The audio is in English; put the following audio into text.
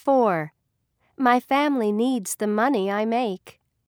4. My family needs the money I make.